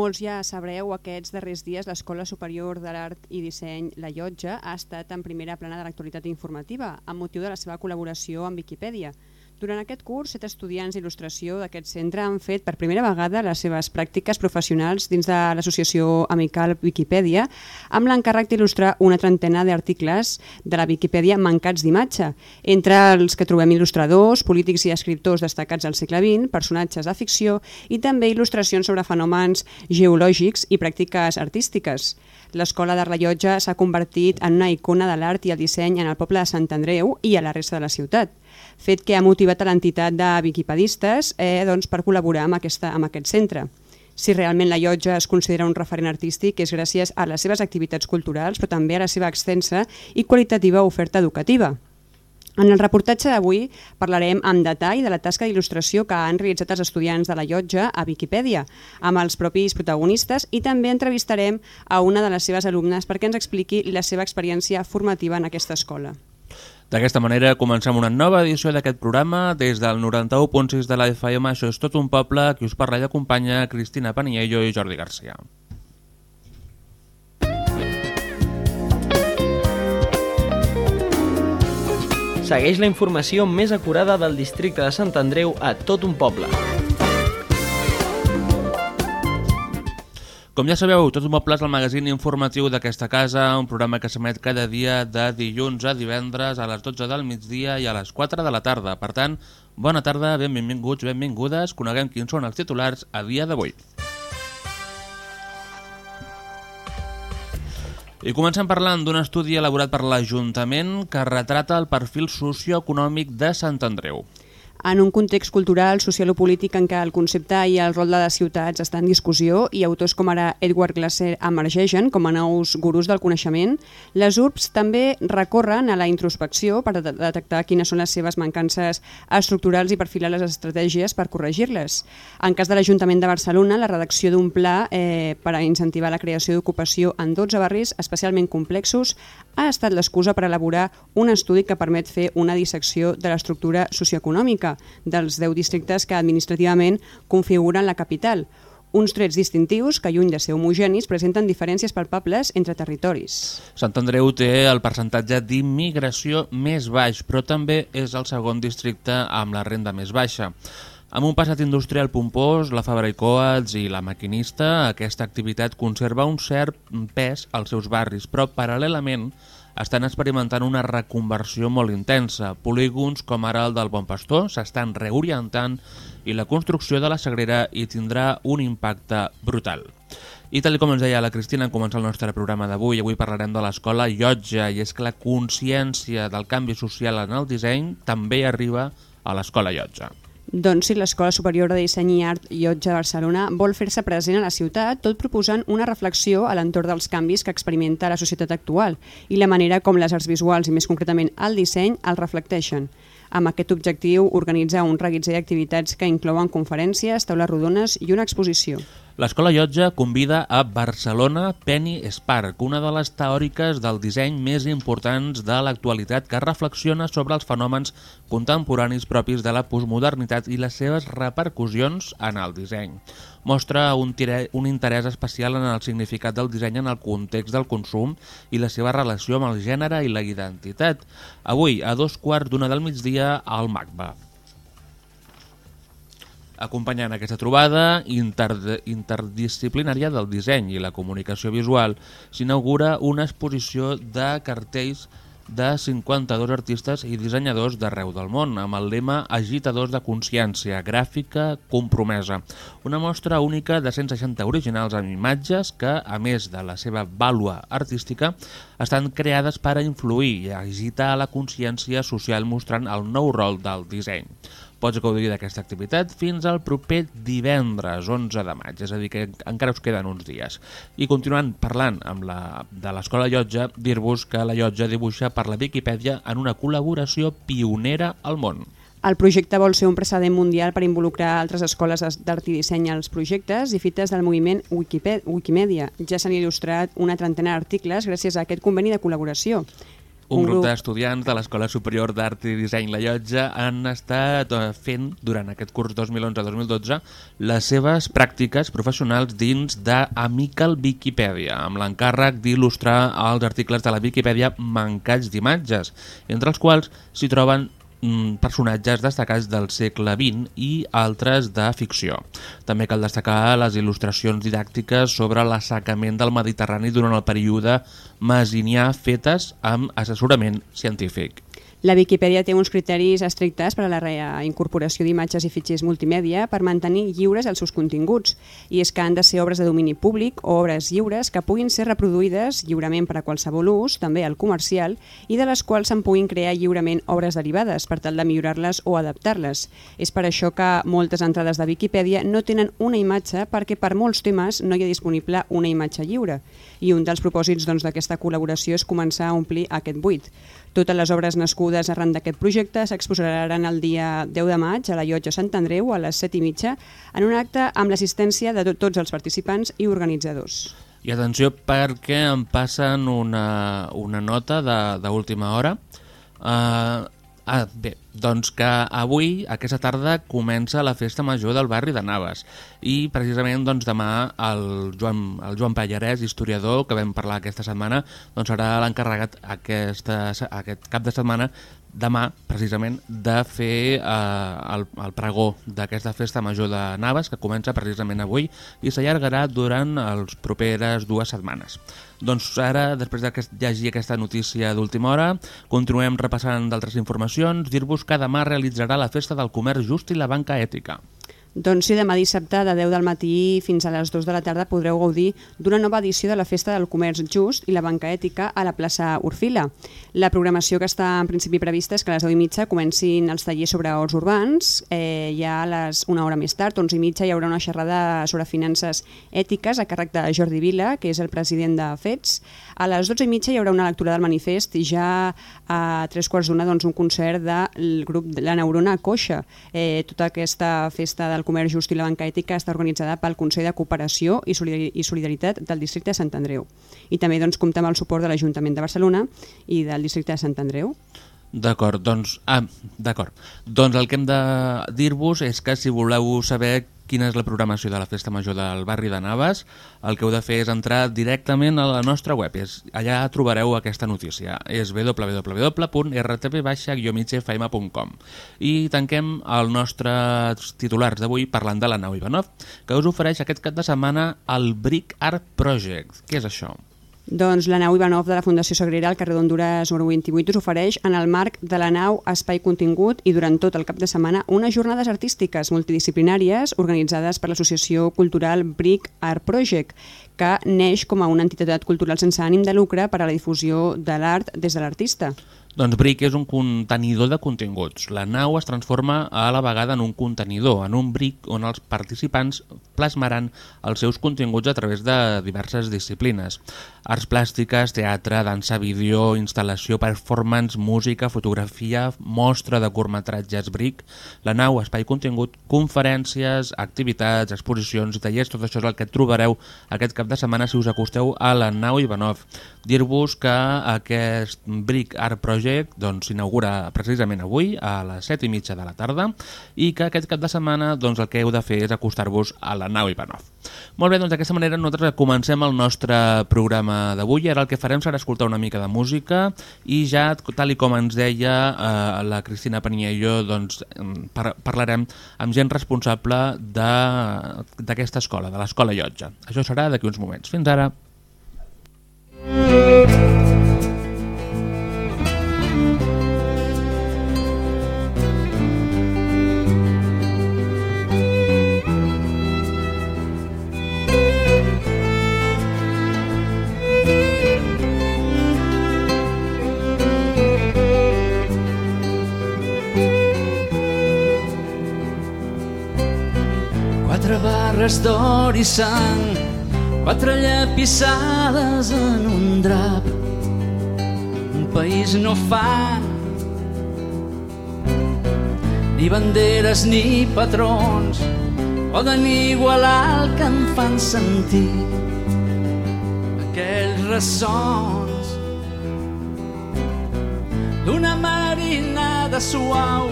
Molts ja sabreu, aquests darrers dies l'Escola Superior de l'Art i Disseny La Llotja ha estat en primera plana de l'actualitat informativa amb motiu de la seva col·laboració amb Viquipèdia. Durant aquest curs, set estudiants d'il·lustració d'aquest centre han fet per primera vegada les seves pràctiques professionals dins de l'associació amical Viquipèdia amb l'encàrrec d'il·lustrar una trentena d'articles de la Viquipèdia mancats d'imatge, entre els que trobem il·lustradors, polítics i escriptors destacats al segle XX, personatges de ficció i també il·lustracions sobre fenòmens geològics i pràctiques artístiques. L'Escola d'Art La Llotja s'ha convertit en una icona de l'art i el disseny en el poble de Sant Andreu i a la resta de la ciutat fet que ha motivat a l'entitat de viquipedistes eh, doncs, per col·laborar amb, aquesta, amb aquest centre. Si realment la llotja es considera un referent artístic és gràcies a les seves activitats culturals, però també a la seva extensa i qualitativa oferta educativa. En el reportatge d'avui parlarem amb detall de la tasca d'il·lustració que han realitzat els estudiants de la llotja a Viquipèdia, amb els propis protagonistes i també entrevistarem a una de les seves alumnes perquè ens expliqui la seva experiència formativa en aquesta escola. D'aquesta manera comencem una nova edició d'aquest programa des del 91.6 de la FM. Això és tot un poble, qui us parla i acompanya Cristina Paniello i Jordi Garcia. Segueix la informació més acurada del districte de Sant Andreu a tot un poble. Com ja sabeu, Tot un poble és el magazín informatiu d'aquesta casa, un programa que s'emet cada dia de dilluns a divendres a les 12 del migdia i a les 4 de la tarda. Per tant, bona tarda, benvinguts, benvingudes, coneguem quins són els titulars a dia d'avui. I comencem parlant d'un estudi elaborat per l'Ajuntament que retrata el perfil socioeconòmic de Sant Andreu en un context cultural, social o polític en què el concepte i el rol de les ciutats estan en discussió i autors com ara Edward Glaser emergeixen com a nous gurus del coneixement, les URBs també recorren a la introspecció per detectar quines són les seves mancances estructurals i perfilar les estratègies per corregir-les. En cas de l'Ajuntament de Barcelona, la redacció d'un pla eh, per a incentivar la creació d'ocupació en 12 barris especialment complexos ha estat l'excusa per elaborar un estudi que permet fer una dissecció de l'estructura socioeconòmica dels 10 districtes que administrativament configuren la capital, uns trets distintius que, lluny de ser homogenis, presenten diferències palpables entre territoris. Sant Andreu té el percentatge d'immigració més baix, però també és el segon districte amb la renda més baixa. Amb un passat industrial pompós, la Fabra i Coats i la Maquinista, aquesta activitat conserva un cert pes als seus barris, però paral·lelament estan experimentant una reconversió molt intensa. Polígons com ara el del Bon Pastor s'estan reorientant i la construcció de la Sagrera hi tindrà un impacte brutal. I tal com ens deia la Cristina en començar el nostre programa d'avui, avui parlarem de l'escola Llotja i és que la consciència del canvi social en el disseny també arriba a l'escola Llotja. Doncs sí, l'Escola Superior de Disseny i Art Llotja de Barcelona vol fer-se present a la ciutat, tot proposant una reflexió a l'entorn dels canvis que experimenta la societat actual i la manera com les arts visuals i més concretament el disseny el reflecteixen. Amb aquest objectiu, organitza un reguitzell d'activitats que inclouen conferències, taules rodones i una exposició. L'Escola Llotja convida a Barcelona Penny Spark, una de les teòriques del disseny més importants de l'actualitat que reflexiona sobre els fenòmens contemporanis propis de la postmodernitat i les seves repercussions en el disseny mostra un, tire, un interès especial en el significat del disseny en el context del consum i la seva relació amb el gènere i la identitat. Avui, a dos quarts d'una del migdia, al MACBA. Acompanyant aquesta trobada inter interdisciplinària del disseny i la comunicació visual, s'inaugura una exposició de cartells de 52 artistes i dissenyadors d'arreu del món, amb el lema Agitadors de consciència, gràfica, compromesa. Una mostra única de 160 originals amb imatges que, a més de la seva vàlua artística, estan creades per a influir i agitar la consciència social mostrant el nou rol del disseny. Pots gaudir d'aquesta activitat fins al proper divendres 11 de maig, és a dir que encara us queden uns dies. I continuant parlant amb la, de l'Escola Llotja, dir-vos que la Llotja dibuixa per la Viquipèdia en una col·laboració pionera al món. El projecte vol ser un precedent mundial per involucrar altres escoles d'art i disseny als projectes i fites del moviment Wikipedia. Ja s'han il·lustrat una trentena d'articles gràcies a aquest conveni de col·laboració. Un, un grup, grup d'estudiants de l'Escola Superior d'Art i Disseny La Llotja han estat eh, fent, durant aquest curs 2011-2012, les seves pràctiques professionals dins d'Amical Wikipedia, amb l'encàrrec d'il·lustrar els articles de la Wikipedia mancats d'imatges, entre els quals s'hi troben personatges destacats del segle XX i altres de ficció. També cal destacar les il·lustracions didàctiques sobre l'assecament del Mediterrani durant el període masinià fetes amb assessorament científic. La Viquipèdia té uns criteris estrictes per a la incorporació d'imatges i fitxers multimèdia per mantenir lliures els seus continguts, i és que han de ser obres de domini públic o obres lliures que puguin ser reproduïdes lliurement per a qualsevol ús, també al comercial, i de les quals se'n puguin crear lliurement obres derivades per tal de millorar-les o adaptar-les. És per això que moltes entrades de Viquipèdia no tenen una imatge perquè per molts temes no hi ha disponible una imatge lliure i un dels propòsits doncs, d'aquesta doncs, col·laboració és començar a omplir aquest buit. Totes les obres nascudes arran d'aquest projecte s'exposaran el dia 10 de maig a la Llotja Sant Andreu a les 7 i mitja en un acte amb l'assistència de tots els participants i organitzadors. I atenció perquè em passen una, una nota d'última hora. Uh, Ah, bé, doncs que avui, aquesta tarda, comença la festa major del barri de Naves i precisament doncs, demà el Joan, el Joan Pallarès, historiador, que vam parlar aquesta setmana, doncs serà l'encarregat aquest cap de setmana demà, precisament, de fer eh, el, el pregó d'aquesta festa major de Naves, que comença precisament avui i s'allargarà durant les properes dues setmanes. Doncs ara, després de llegir aquesta notícia d'última hora, continuem repassant d'altres informacions, dir-vos que demà realitzarà la Festa del Comerç Just i la Banca Ètica. Doncs sí, demà dissabte de 10 del matí fins a les 2 de la tarda podreu gaudir d'una nova edició de la Festa del Comerç Just i la Banca Ètica a la plaça Orfila. La programació que està en principi prevista és que a les 10 i mitja comencin els tallers sobre horts urbans. Eh, ja a les una hora més tard, 11 i mitja, hi haurà una xerrada sobre finances ètiques a càrrec de Jordi Vila, que és el president de FETS. A les 12 i mitja hi haurà una lectura del manifest i ja a tres quarts d'una doncs, un concert del grup de la Neurona Coixa. Eh, tota aquesta festa del comerç just i la banca ètica està organitzada pel Consell de Cooperació i Solidaritat del districte de Sant Andreu. I també doncs, compta amb el suport de l'Ajuntament de Barcelona i del districte de Sant Andreu. D'acord, doncs, ah, d'acord. Doncs el que hem de dir-vos és que si voleu saber quina és la programació de la Festa Major del barri de Navas, el que heu de fer és entrar directament a la nostra web. És, allà trobareu aquesta notícia. És www.rtp-migfm.com I tanquem els nostres titulars d'avui parlant de la nau Ivanov, que us ofereix aquest cap de setmana el Brick Art Project. Què és això? Doncs la nau Ivanov de la Fundació Sagrera al carrer d'Honduras número 28 us ofereix en el marc de la nau Espai Contingut i durant tot el cap de setmana unes jornades artístiques multidisciplinàries organitzades per l'associació cultural Brick Art Project que neix com a una entitat cultural sense ànim de lucre per a la difusió de l'art des de l'artista. Doncs Brick és un contenidor de continguts. La nau es transforma a la vegada en un contenidor, en un brick on els participants plasmaran els seus continguts a través de diverses disciplines. Arts plàstiques, teatre, dansa, vídeo, instal·lació, performance, música, fotografia, mostra de curtmetratges Brick, la nau, espai contingut, conferències, activitats, exposicions tallers, tot això és el que trobareu aquest cap de setmana si us acosteu a la nau Ivanov. Dir-vos que aquest Brick Art Project doncs, s'inaugura doncs, precisament avui a les 7 i mitja de la tarda i que aquest cap de setmana doncs, el que heu de fer és acostar-vos a la nau Ivanov. Molt bé, doncs d'aquesta manera nosaltres comencem el nostre programa d'avui. Ara el que farem serà escoltar una mica de música i ja, tal i com ens deia eh, la Cristina Paniello, doncs, par parlarem amb gent responsable d'aquesta escola, de l'escola Llotja. Això serà d'aquí uns moments. Fins ara. Quatre barres d'or i sang Quatre llapissades en un drap. Un país no fa ni banderes ni patrons poden igualar el que em fan sentir aquells ressons d'una marinada suau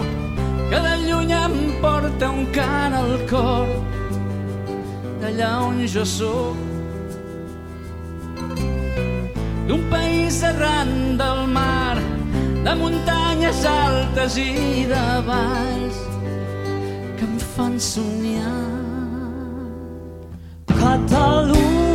que de lluny em porta un cant al cor d'allà on jo sóc d'un país arran del mar de muntanyes altes i de valls que em fan somiar. Catalunya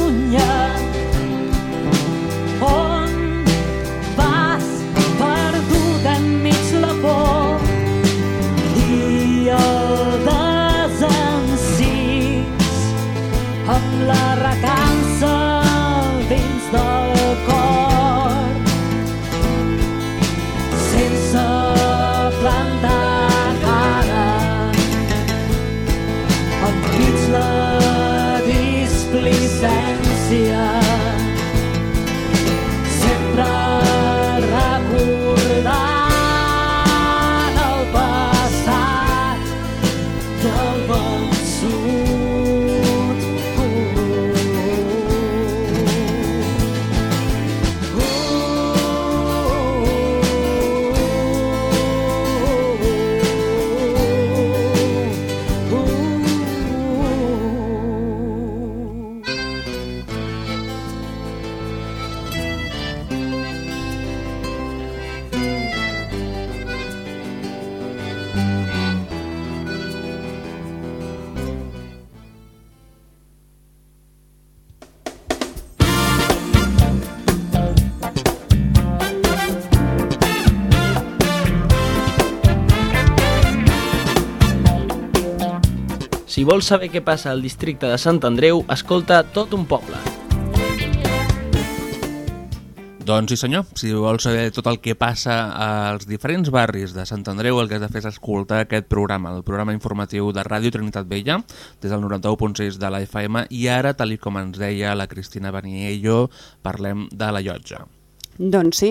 Si vols saber què passa al districte de Sant Andreu, escolta tot un poble. Doncs sí senyor, si vols saber tot el que passa als diferents barris de Sant Andreu, el que has de fer és escoltar aquest programa, el programa informatiu de Ràdio Trinitat Vella, des del 91.6 de la FM, i ara, tal com ens deia la Cristina Baniello, parlem de la llotja. Doncs sí,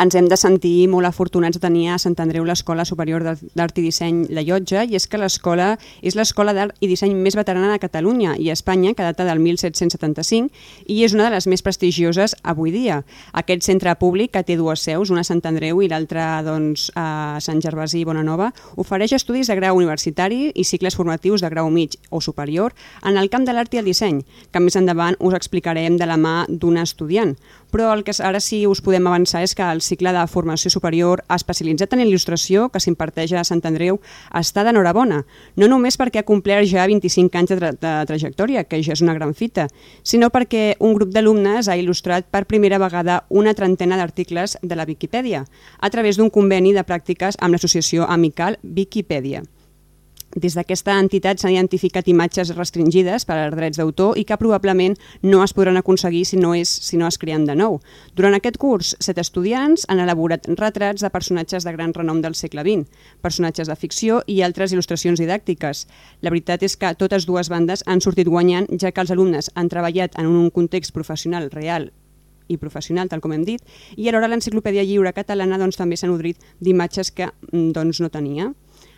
ens hem de sentir molt afortunats de tenir a Sant Andreu l'Escola Superior d'Art i Disseny La Llotja, i és que l'escola és l'escola d'art i disseny més veterana de Catalunya i Espanya, que data del 1775, i és una de les més prestigioses avui dia. Aquest centre públic, que té dues seus, una a Sant Andreu i l'altra doncs, a Sant Gervasi i Bonanova, ofereix estudis de grau universitari i cicles formatius de grau mig o superior en el camp de l'art i el disseny, que més endavant us explicarem de la mà d'un estudiant. Però el que ara sí us podem avançar és que el cicle de formació superior especialitzat en il·lustració que s'imparteix a Sant Andreu està d'enhorabona, no només perquè ha complert ja 25 anys de, tra de trajectòria, que ja és una gran fita, sinó perquè un grup d'alumnes ha il·lustrat per primera vegada una trentena d'articles de la Viquipèdia, a través d'un conveni de pràctiques amb l'associació amical Viquipèdia. Des d'aquesta entitat s'han identificat imatges restringides per als drets d'autor i que probablement no es podran aconseguir si no, és, si no es creen de nou. Durant aquest curs, set estudiants han elaborat retrats de personatges de gran renom del segle XX, personatges de ficció i altres il·lustracions didàctiques. La veritat és que totes dues bandes han sortit guanyant, ja que els alumnes han treballat en un context professional real i professional, tal com hem dit, i alhora l'Enciclopèdia Lliure Catalana doncs, també s'ha nodrit d'imatges que doncs, no tenia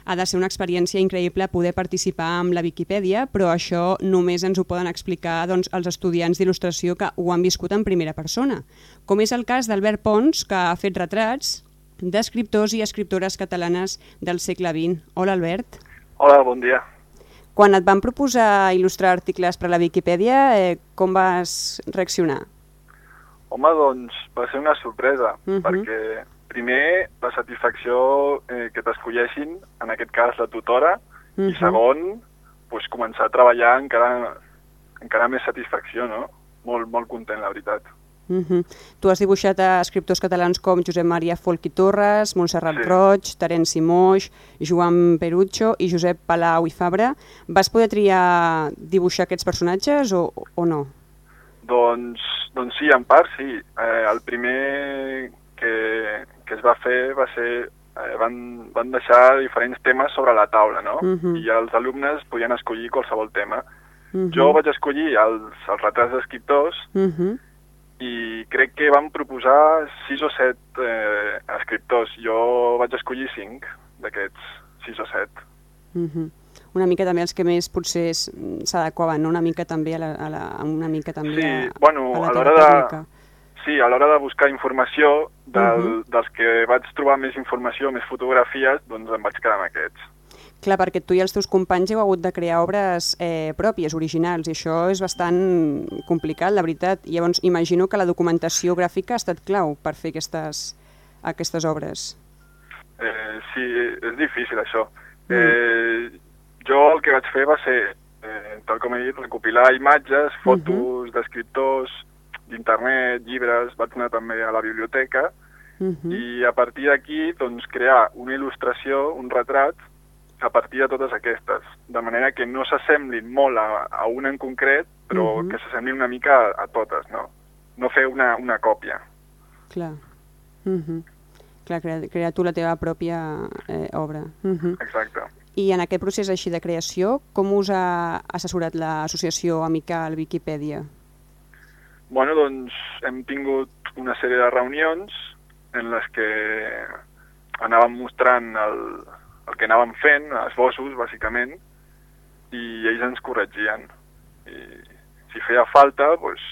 ha de ser una experiència increïble poder participar amb la Viquipèdia, però això només ens ho poden explicar doncs, els estudiants d'il·lustració que ho han viscut en primera persona, com és el cas d'Albert Pons, que ha fet retrats d'escriptors i escriptores catalanes del segle XX. Hola, Albert. Hola, bon dia. Quan et van proposar il·lustrar articles per a la Viquipèdia, eh, com vas reaccionar? Home, doncs va ser una sorpresa, Mhm. perquè primer la satisfacció eh, que t'escolleixin, en aquest cas la tutora, i Mhm. segon, pues, començar a treballar encara, encara més satisfacció, no? Molt, molt content, la veritat. Uh -huh. Tu has dibuixat a escriptors catalans com Josep Maria Folch i Torres, Montserrat Sí. Roig, Terenci Moix, Joan Perucho i Josep Palau i Fabra. Vas poder triar dibuixar aquests personatges o, o no? Doncs, doncs sí, en part sí. Eh, el primer que, que es va fer va ser... Eh, van, van deixar diferents temes sobre la taula, no? Mhm. I els alumnes podien escollir qualsevol tema. Uh -huh. Jo vaig escollir els, els retrats d'escriptors Uh -huh. i crec que van proposar sis o set eh, escriptors. Jo vaig escollir cinc d'aquests sis o set. Uh -huh. Una mica també els que més potser s'adequaven, no? una mica també a la, a la, una mica també Sí, a, bueno, a la a l'hora de- tècnica. Sí, a l'hora de buscar informació, del, dels que vaig trobar més informació, més fotografies, doncs em vaig quedar amb aquests. Clar, perquè tu i els teus companys heu hagut de crear obres eh, pròpies, originals, i això és bastant complicat, la veritat. I llavors imagino que la documentació gràfica ha estat clau per fer aquestes, aquestes obres. Eh, sí, és difícil això. Eh, jo el que vaig fer va ser, eh, tal com he dit, recopilar imatges, fotos d'escriptors, d'internet, llibres, vaig anar també a la biblioteca, Uh -huh. i a partir d'aquí doncs, crear una il·lustració, un retrat, a partir de totes aquestes, de manera que no s'assemblin molt a, a una en concret, però Mhm. que s'assemblin una mica a, a totes, no? No fer una, una còpia. Clar. Uh -huh. Clar, crear, crear tu la teva pròpia eh, obra. Uh -huh. Exacte. I en aquest procés així de creació, com us ha assessorat l'associació amical Viquipèdia? Bueno, doncs hem tingut una sèrie de reunions en les que anàvem mostrant el, el que anàvem fent, esbossos, bàsicament, i ells ens corregien. I si feia falta, doncs,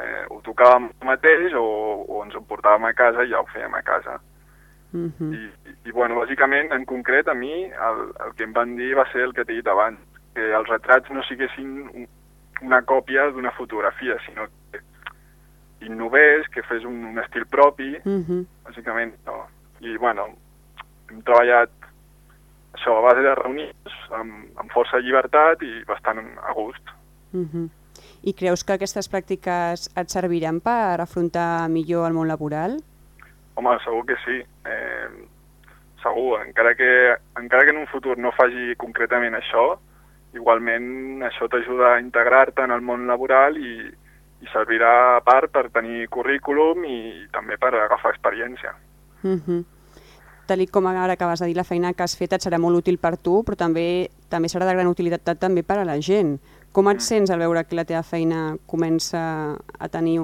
eh, ho tocàvem mateix o, o ens ho portàvem a casa i ja ho fèiem a casa. Uh -huh. I, i, i bueno, bàsicament, en concret, a mi el, el que em van dir va ser el que t'he dit abans, que els retrats no siguessin un, una còpia d'una fotografia, sinó que innovés, que fes un, un estil propi, Uh -huh. bàsicament, no. I, bueno, hem treballat això a base de reunions, amb, amb força llibertat i bastant a gust. Uh -huh. I creus que aquestes pràctiques et serviran per afrontar millor el món laboral? Home, segur que sí. Eh, segur, encara que, encara que en un futur no faci concretament això, igualment això t'ajuda a integrar-te en el món laboral i, i servirà a part per tenir currículum i també per agafar experiència. Uh -huh. Tal i com ara acabes de dir, la feina que has fet et serà molt útil per tu, però també també serà de gran utilitat també per a la gent. Com et sents al veure que la teva feina comença a tenir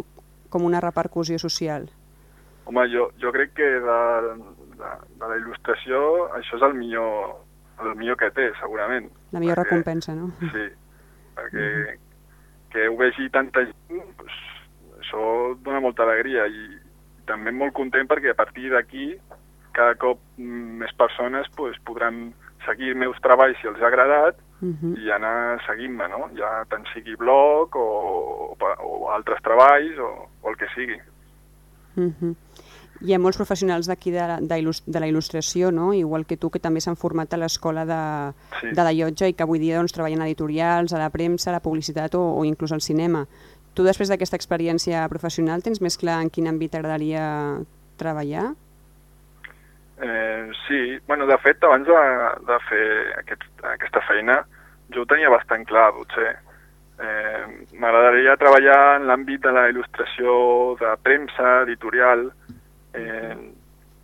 com una repercussió social? Home, jo, jo crec que de, de, de la il·lustració això és el millor, el millor que té, segurament. La millor Perquè- recompensa, no? Sí, perquè que ho vegi tanta gent, doncs, això dona molta alegria i també molt content perquè a partir d'aquí cada cop mm, més persones doncs, podran seguir meus treballs si els ha agradat Uh -huh. i anar seguint-me, no? Ja tant sigui blog o, o, o altres treballs o, o el que sigui. Uh -huh. Hi ha molts professionals d'aquí de, de, de la il·lustració, no? igual que tu, que també s'han format a l'escola de, Sí. de la llotja i que avui dia doncs, treballen a editorials, a la premsa, a la publicitat o, o inclús al cinema. Tu, després d'aquesta experiència professional, tens més clar en quin àmbit t'agradaria treballar? Eh, sí, bueno, de fet, abans de, de fer aquest, aquesta feina, jo ho tenia bastant clar, potser. Eh, M'agradaria treballar en l'àmbit de la il·lustració de premsa, editorial, eh,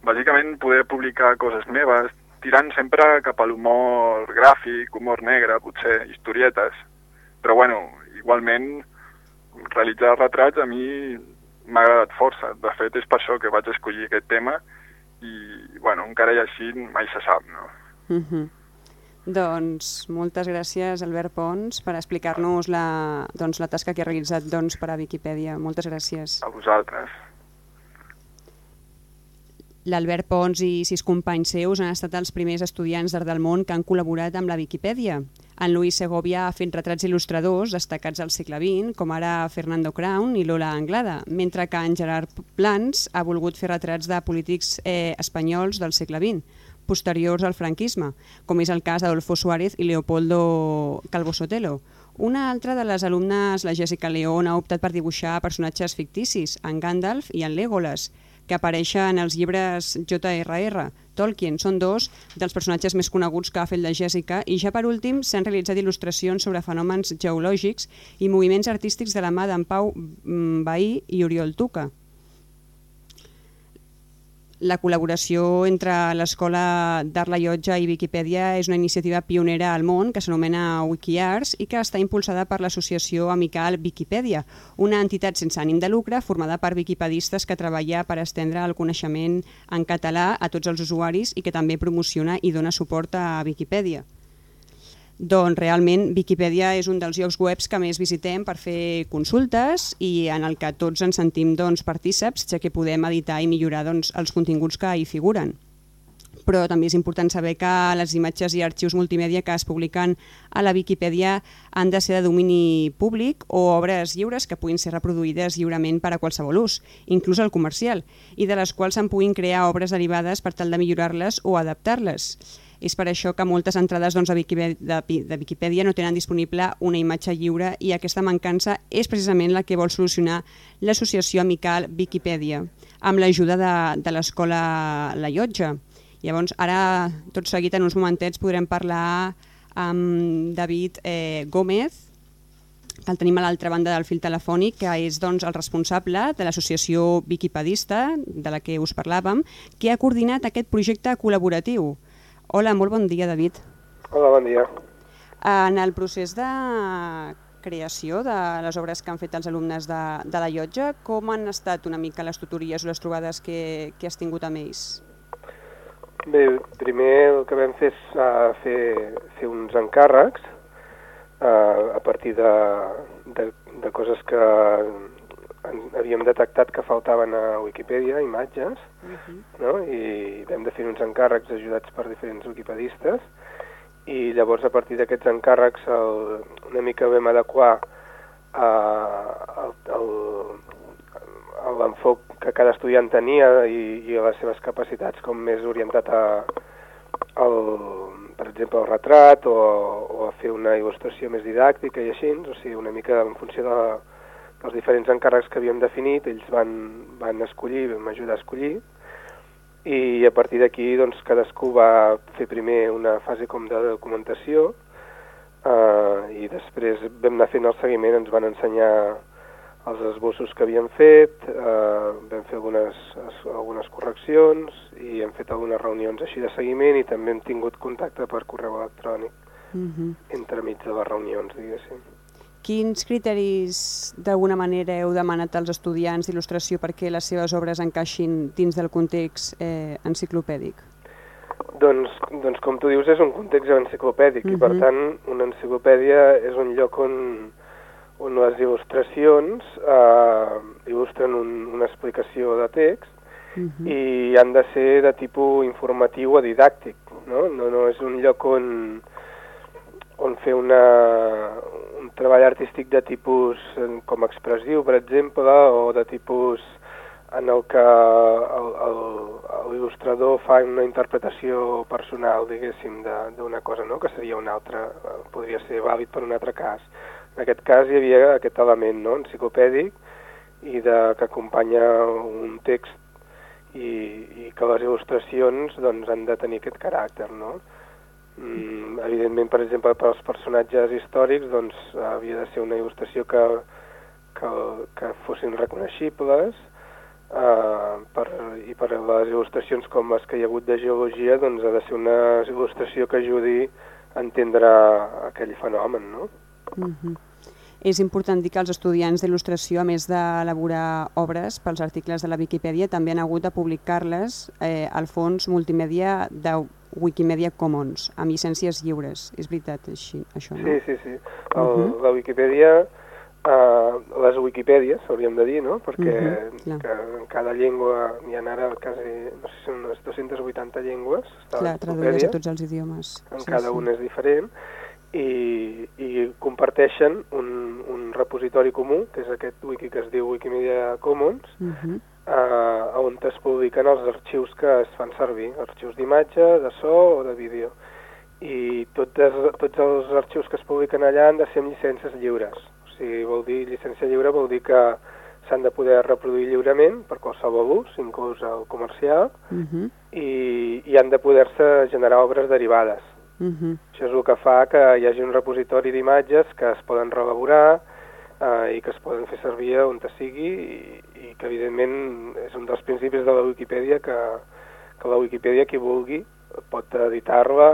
bàsicament poder publicar coses meves, tirant sempre cap a l'humor gràfic, humor negre, potser, historietes. Però, bueno, igualment, realitzar retrats a mi m'ha agradat força. De fet, és per això que vaig escollir aquest tema i, bueno, encara i així mai se sap, no? Uh -huh. Doncs moltes gràcies, Albert Pons, per explicar-nos la, doncs, la tasca que ha realitzat doncs, per a Viquipèdia. Moltes gràcies. A vosaltres. L'Albert Pons i sis companys seus han estat els primers estudiants d'Art del Món que han col·laborat amb la Viquipèdia. En Luis Segovia ha fet retrats il·lustradors destacats al segle XX, com ara Fernando Crown i Lola Anglada, mentre que en Gerard Plans ha volgut fer retrats de polítics eh, espanyols del segle XX, posteriors al franquisme, com és el cas d'Adolfo Suárez i Leopoldo Calvo Sotelo. Una altra de les alumnes, la Jessica León, ha optat per dibuixar personatges ficticis, en Gandalf i en Legolas, que apareixen als llibres J.R.R. Tolkien. Són dos dels personatges més coneguts que ha fet la Jessica i ja per últim s'han realitzat il·lustracions sobre fenòmens geològics i moviments artístics de la mà d'en Pau mm, Bahí i Oriol Tuca. La col·laboració entre l'Escola d'Art La Llotja i Viquipèdia és una iniciativa pionera al món que s'anomena WikiArts i que està impulsada per l'associació amical Viquipèdia, una entitat sense ànim de lucre formada per viquipedistes que treballa per estendre el coneixement en català a tots els usuaris i que també promociona i dona suport a Viquipèdia. Doncs realment Viquipèdia és un dels llocs webs que més visitem per fer consultes i en el que tots ens sentim doncs, partíceps, ja que podem editar i millorar doncs, els continguts que hi figuren però també és important saber que les imatges i arxius multimèdia que es publiquen a la Viquipèdia han de ser de domini públic o obres lliures que puguin ser reproduïdes lliurement per a qualsevol ús, inclús el comercial, i de les quals se'n puguin crear obres derivades per tal de millorar-les o adaptar-les. És per això que moltes entrades doncs, de, Viquipèdia, de, de no tenen disponible una imatge lliure i aquesta mancança és precisament la que vol solucionar l'associació amical Viquipèdia amb l'ajuda de, de l'escola La Llotja. Llavors, ara, tot seguit, en uns momentets, podrem parlar amb David eh, Gómez, que el tenim a l'altra banda del fil telefònic, que és doncs, el responsable de l'associació Viquipedista, de la que us parlàvem, que ha coordinat aquest projecte col·laboratiu. Hola, molt bon dia, David. Hola, bon dia. En el procés de creació de les obres que han fet els alumnes de, de la llotja, com han estat una mica les tutories o les trobades que, que has tingut amb ells? Bé, primer el que vam fer és uh, fer, fer uns encàrrecs uh, a partir de, de, de coses que havíem detectat que faltaven a Wikipedia, imatges, uh -huh. no? i vam de fer uns encàrrecs ajudats per diferents wikipedistes, i llavors a partir d'aquests encàrrecs el, una mica vam adequar uh, l'enfoc que cada estudiant tenia i, i les seves capacitats com més orientat a, al, per exemple, al retrat o, o a fer una il·lustració més didàctica i així, o sigui, una mica en funció de, els diferents encàrrecs que havíem definit, ells van, van escollir, vam ajudar a escollir, i a partir d'aquí doncs, cadascú va fer primer una fase com de documentació eh, i després vam anar fent el seguiment, ens van ensenyar els esbossos que havíem fet, eh, vam fer algunes, algunes correccions i hem fet algunes reunions així de seguiment i també hem tingut contacte per correu electrònic uh Mhm. -huh. entremig de les reunions, diguéssim. Quins criteris d'alguna manera heu demanat als estudiants d'il·lustració perquè les seves obres encaixin dins del context eh, enciclopèdic? Doncs, doncs com tu dius és un context enciclopèdic uh -huh. i per tant una enciclopèdia és un lloc on, on les il·lustracions eh, il·lustren un, una explicació de text Uh -huh. i han de ser de tipus informatiu o didàctic, no? No, no és un lloc on, on fer una, un treball artístic de tipus eh, com expressiu, per exemple, o de tipus en el que l'il·lustrador fa una interpretació personal, diguéssim, d'una cosa, no? que seria un altre, eh, podria ser vàlid per un altre cas. En aquest cas hi havia aquest element no? enciclopèdic i de, que acompanya un text i, i que les il·lustracions doncs, han de tenir aquest caràcter, no? Mm, evidentment, per exemple, per als personatges històrics doncs, havia de ser una il·lustració que, que, que fossin reconeixibles eh, per, i per les il·lustracions com les que hi ha hagut de geologia doncs, ha de ser una il·lustració que ajudi a entendre aquell fenomen, no? Uh -huh. És important dir que els estudiants d'il·lustració, a més d'elaborar obres pels articles de la Viquipèdia, també han hagut de publicar-les eh, al fons multimèdia de Wikimedia Commons, amb llicències lliures. És veritat així, això, no? Sí, sí, sí. El, Uh -huh. La Wikipedia, eh, les Wikipèdies, hauríem de dir, no? Perquè Uh -huh, que en cada llengua hi ha ara quasi, no sé si són unes 280 llengües, Clar, la traduïdes Wikipèdia, a tots els idiomes. en cada un és diferent, i, i comparteixen un, un repositori comú, que és aquest wiki que es diu Wikimedia Commons, Uh -huh. eh, on es publiquen els arxius que es fan servir, arxius d'imatge, de so o de vídeo. I totes, tots els arxius que es publiquen allà han de ser amb llicències lliures. O sigui, vol dir, llicència lliure vol dir que s'han de poder reproduir lliurement per qualsevol ús, inclús el comercial, Uh -huh. i, i han de poder-se generar obres derivades. Uh -huh. Això és el que fa que hi hagi un repositori d'imatges que es poden reelaborar eh, i que es poden fer servir on te sigui i, i que evidentment és un dels principis de la Wikipedia que, que la Wikipedia qui vulgui pot editar-la,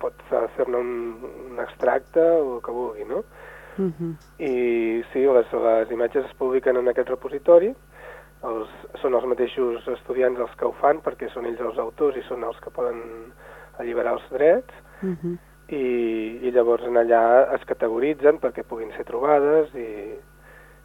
pot fer-ne un, un extracte o el que vulgui, no? Uh -huh. I sí, les, les imatges es publiquen en aquest repositori, els, són els mateixos estudiants els que ho fan perquè són ells els autors i són els que poden alliberar els drets, Uh -huh. i, i llavors en allà es categoritzen perquè puguin ser trobades i,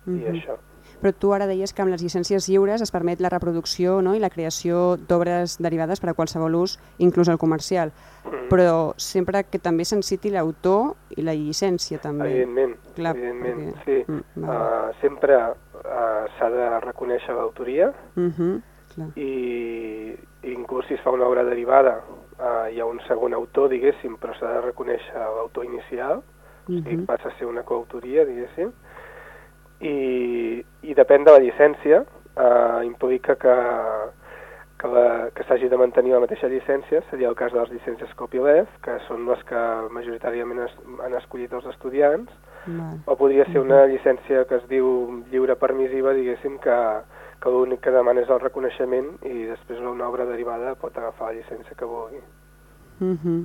i Mhm. això. Però tu ara deies que amb les llicències lliures es permet la reproducció no? i la creació d'obres derivades per a qualsevol ús, inclús el comercial. Mm. Però sempre que també se'n citi l'autor i la llicència també. Evidentment, Clar, evidentment, perquè- sí. Mm, Uh, sempre uh, s'ha de reconèixer l'autoria Mhm, clar. i inclús si es fa una obra derivada uh, hi ha un segon autor, diguéssim, però s'ha de reconèixer l'autor inicial, o sigui, Mhm. passa a ser una coautoria, diguéssim, i, i depèn de la llicència, uh, implica que, que, la- que s'hagi de mantenir la mateixa llicència, seria el cas de les llicències copyleft, que són les que majoritàriament es, han escollit els estudiants, Val. o podria ser una llicència que es diu lliure permissiva, diguéssim, que, que l'únic que demana és el reconeixement i després una obra derivada pot agafar la llicència que vulgui. Mhm.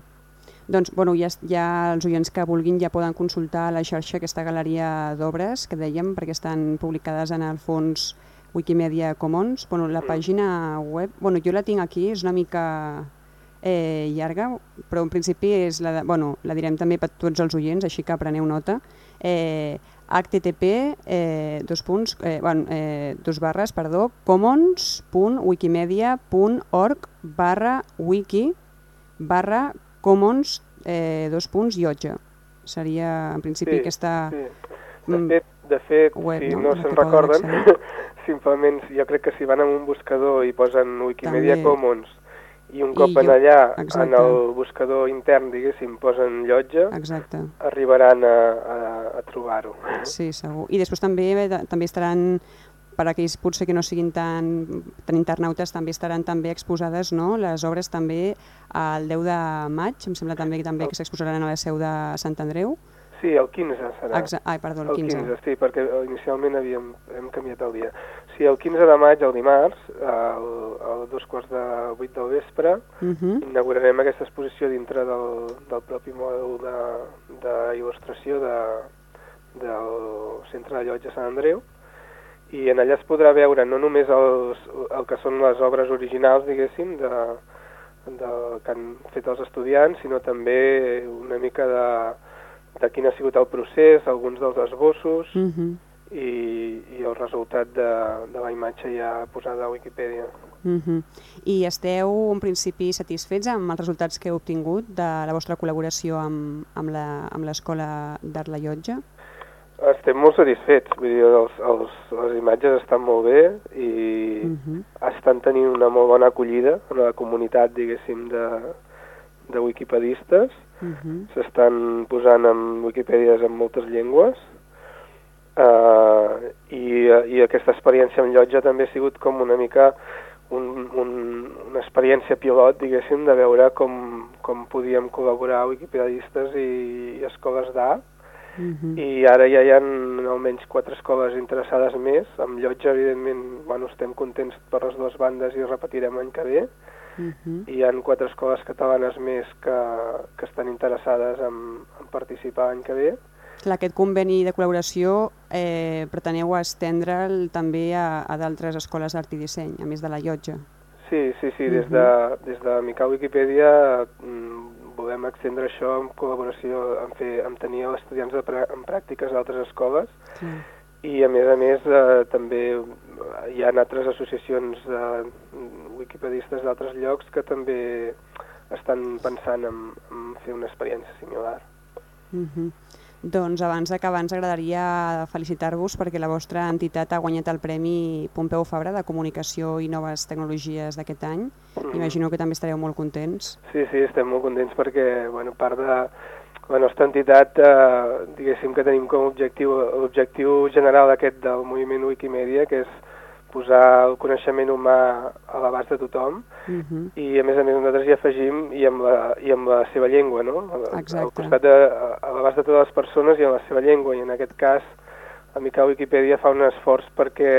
Doncs, bueno, ja, ja els oients que vulguin ja poden consultar a la xarxa aquesta galeria d'obres que dèiem, perquè estan publicades en el fons Wikimedia Commons. Bueno, la pàgina web, bueno, jo la tinc aquí, és una mica eh, llarga, però en principi és la, de, bueno, la direm també per tots els oients, així que preneu nota. Eh, http eh, dos punts, eh, bueno, eh, dos barres, perdó, commons.wikimedia.org barra wiki barra commons eh, dos punts llotja. Seria, en principi, Sí, aquesta... Sí. De mm, fet, de fet web, si no? no, se'n recorden, simplement jo crec que si van a un buscador i posen Wikimedia També. Commons i un cop I en allà, en exacte. el buscador intern, diguéssim, posen llotja, Exacte. arribaran a, a, a trobar-ho. Sí, segur. I després també també estaran, per a aquells potser que no siguin tan, tan internautes, també estaran també exposades no? les obres també el 10 de maig, em sembla també, també que s'exposaran a la seu de Sant Andreu. Sí, el 15 serà. Exa ai, perdó, el El 15. 15, sí, perquè inicialment havíem, hem canviat el dia. Sí, el 15 de maig, el dimarts, al, al dos quarts de vuit del vespre, Uh -huh. inaugurarem aquesta exposició dintre del, del propi mòdul d'il·lustració de, del Centre de Llotja Sant Andreu, i en allà es podrà veure no només els, el que són les obres originals, diguéssim, de, de, que han fet els estudiants, sinó també una mica de, de quin ha sigut el procés, alguns dels esbossos Uh -huh. i, i el resultat de, de la imatge ja posada a Wikipedia. Uh -huh. I esteu en principi satisfets amb els resultats que heu obtingut de la vostra col·laboració amb, amb la- amb l'Escola d'Art La Llotja? Estem molt satisfets, vull dir, els, els, les imatges estan molt bé i Uh -huh. estan tenint una molt bona acollida en la comunitat, diguéssim, de, de wikipedistes. Uh -huh. S'estan posant en Wikipèdies en moltes llengües uh, i, i aquesta experiència amb Llotja també ha sigut com una mica un, un, una experiència pilot, diguéssim, de veure com, com podíem col·laborar wikipedistes i, i escoles d'art Uh -huh. i ara ja hi ha almenys quatre escoles interessades més. Amb Llotja, evidentment, bueno, estem contents per les dues bandes i repetirem l'any que ve. Uh -huh. I hi ha quatre escoles catalanes més que, que estan interessades en, en participar l'any que ve. Clar, aquest conveni de col·laboració eh, preteneu estendre'l també a, a d'altres escoles d'art i disseny, a més de la llotja. Sí, sí, sí, des de, des de Miquel Wikipedia mm, volem extendre això en col·laboració, en, fer, en tenir estudiants de en pràctiques d'altres escoles Clar. I a més a més eh, també hi ha altres associacions eh, wikipedistes d'altres llocs que també estan pensant en, en fer una experiència similar. Uh -huh. Doncs abans d'acabar ens agradaria felicitar-vos perquè la vostra entitat ha guanyat el Premi Pompeu Fabra de Comunicació i Noves Tecnologies d'aquest any. Mhm. Imagino que també estareu molt contents. Sí, sí, estem molt contents perquè, bueno, part de la nostra entitat, eh, diguéssim que tenim com a objectiu, l'objectiu general aquest del moviment Wikimedia, que és posar el coneixement humà a l'abast de tothom, Uh -huh. i a més a més nosaltres hi afegim i amb la, i amb la seva llengua, no? Exacte. Al costat de, a l'abast de totes les persones i en la seva llengua, i en aquest cas a Miquel Wikipedia fa un esforç perquè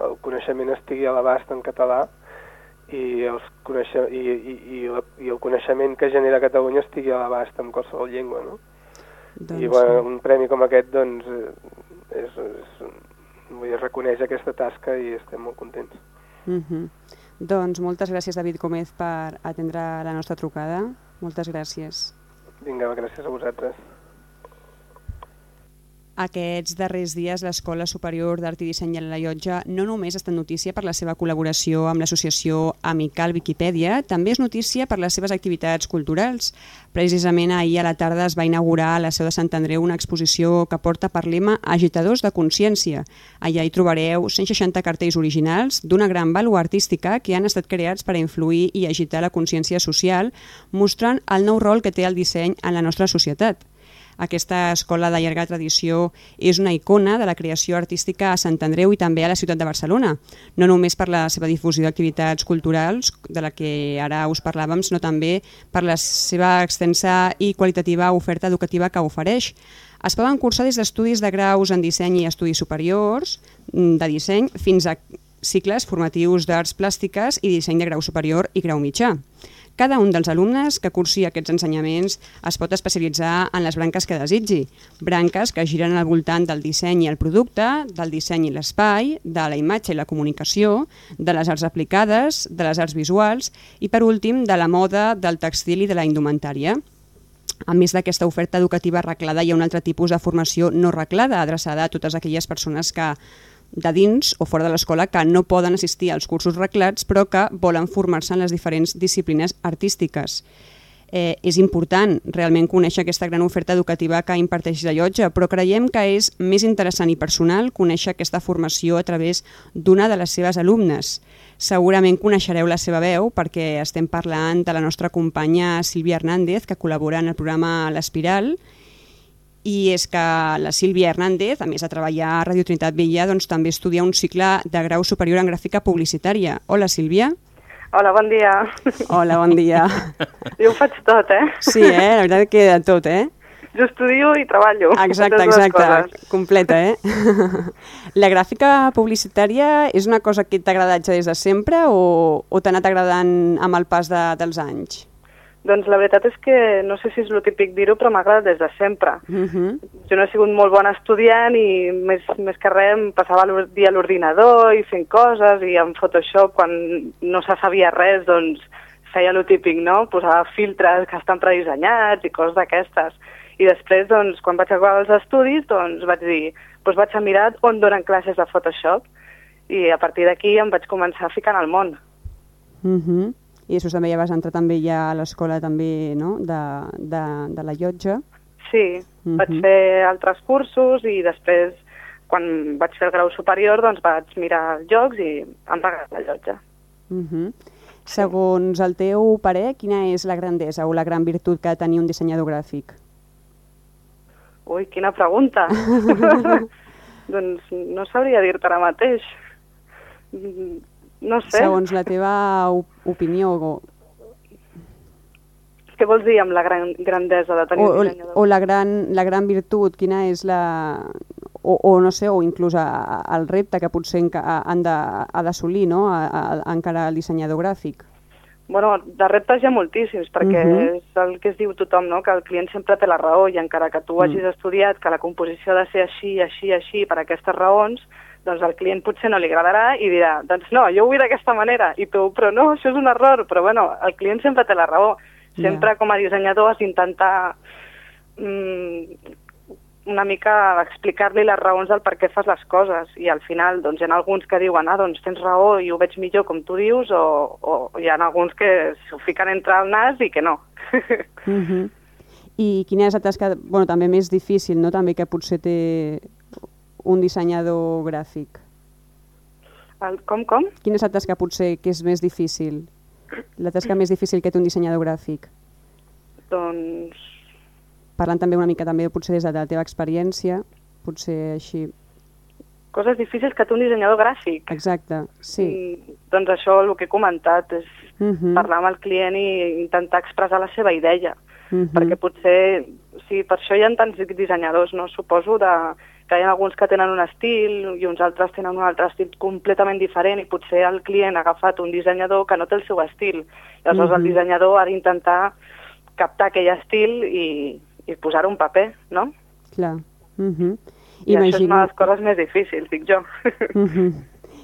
el coneixement estigui a l'abast en català i, els coneixe, i, i, i, la, i el coneixement que genera Catalunya estigui a l'abast en qualsevol llengua, no? Doncs, I bueno, un premi com aquest doncs, eh, és, és, vull dir, reconeix aquesta tasca i estem molt contents. uh -huh. doncs moltes gràcies David Gómez per atendre la nostra trucada. Moltes gràcies. Vinga, gràcies a vosaltres. Aquests darrers dies l'Escola Superior d'Art i Disseny de la Llotja no només estat notícia per la seva col·laboració amb l'associació Amical Viquipèdia, també és notícia per les seves activitats culturals. Precisament ahir a la tarda es va inaugurar a la seu de Sant Andreu una exposició que porta per lema Agitadors de Consciència. Allà hi trobareu 160 cartells originals d'una gran vàlua artística que han estat creats per a influir i agitar la consciència social, mostrant el nou rol que té el disseny en la nostra societat. Aquesta escola de llarga tradició és una icona de la creació artística a Sant Andreu i també a la ciutat de Barcelona, no només per la seva difusió d'activitats culturals, de la que ara us parlàvem, sinó també per la seva extensa i qualitativa oferta educativa que ofereix. Es poden cursar des d'estudis de graus en disseny i estudis superiors de disseny fins a cicles formatius d'arts plàstiques i disseny de grau superior i grau mitjà. Cada un dels alumnes que cursi aquests ensenyaments es pot especialitzar en les branques que desitgi, branques que giren al voltant del disseny i el producte, del disseny i l'espai, de la imatge i la comunicació, de les arts aplicades, de les arts visuals i, per últim, de la moda, del textil i de la indumentària. A més d'aquesta oferta educativa reglada, hi ha un altre tipus de formació no reglada, adreçada a totes aquelles persones que de dins o fora de l'escola que no poden assistir als cursos reglats però que volen formar-se en les diferents disciplines artístiques. Eh, és important realment conèixer aquesta gran oferta educativa que imparteix la llotja, però creiem que és més interessant i personal conèixer aquesta formació a través d'una de les seves alumnes. Segurament coneixereu la seva veu perquè estem parlant de la nostra companya Sílvia Hernández, que col·labora en el programa L'Espiral, i és que la Sílvia Hernández, a més de treballar a Radio Trinitat Vella, doncs, també estudia un cicle de grau superior en gràfica publicitària. Hola, Sílvia. Hola, bon dia. Hola, bon dia. Jo ho faig tot, eh? Sí, eh? La veritat que de tot, eh? Jo estudio i treballo. Exacte, exacte. Completa, eh? La gràfica publicitària és una cosa que t'ha agradat ja des de sempre o, o t'ha anat agradant amb el pas de, dels anys? Doncs la veritat és que no sé si és el típic dir-ho, però m'ha agradat des de sempre. Uh -huh. Jo no he sigut molt bona estudiant i més, més que res em passava el dia a l'ordinador i fent coses i en Photoshop quan no se sabia res doncs feia el típic, no? Posava filtres que estan predissenyats i coses d'aquestes. I després, doncs, quan vaig acabar els estudis, doncs vaig dir, doncs vaig a mirar on donen classes de Photoshop i a partir d'aquí em vaig començar a ficar en el món. Uh -huh i després també ja vas entrar també ja a l'escola també no? de, de, de la llotja. Sí, uh -huh. vaig fer altres cursos i després quan vaig fer el grau superior doncs vaig mirar els jocs i em va agradar la llotja. Uh -huh. Segons el teu parer, quina és la grandesa o la gran virtut que ha de tenir un dissenyador gràfic? Ui, quina pregunta! doncs no sabria dir-te ara mateix. No sé. Segons la teva opinió... O... Què vols dir amb la gran grandesa de tenir o, un dissenyador? O la gran, la gran virtut, quina és la... O, o no sé, o inclús a, el repte que potser han d'assolir no? A, a, encara el dissenyador gràfic. Bueno, de reptes hi ha moltíssims, perquè uh -huh. és el que es diu tothom, no? que el client sempre té la raó i encara que tu hagis uh -huh. estudiat que la composició ha de ser així, així, així, per aquestes raons, doncs al client potser no li agradarà i dirà, doncs no, jo ho vull d'aquesta manera, i tu, però no, això és un error, però bueno, el client sempre té la raó. Sempre yeah. com a dissenyador has d'intentar mm, una mica explicar-li les raons del per què fas les coses i al final doncs, hi ha alguns que diuen ah, doncs tens raó i ho veig millor com tu dius o, o hi ha alguns que s'ho fiquen entre el nas i que no. mm -hmm. I quina és la tasca, bueno, també més difícil, no? també que potser té un dissenyador gràfic? El, com, com? Quina és la tasca potser que és més difícil? La tasca més difícil que té un dissenyador gràfic? Doncs... Parlant també una mica també potser des de la teva experiència, potser així... Coses difícils que té un dissenyador gràfic. Exacte, sí. Mm, doncs això el que he comentat és uh mhm. -huh. parlar amb el client i intentar expressar la seva idea. Uh mhm. -huh. Perquè potser, sí, per això hi ha tants dissenyadors, no? Suposo de que hi ha alguns que tenen un estil i uns altres tenen un altre estil completament diferent i potser el client ha agafat un dissenyador que no té el seu estil. Llavors mm -hmm. el mhm. dissenyador ha d'intentar captar aquell estil i, i posar-ho en paper, no? Clar. Mm -hmm. I Imagino... això és una de les coses més difícils, dic jo. Mm -hmm.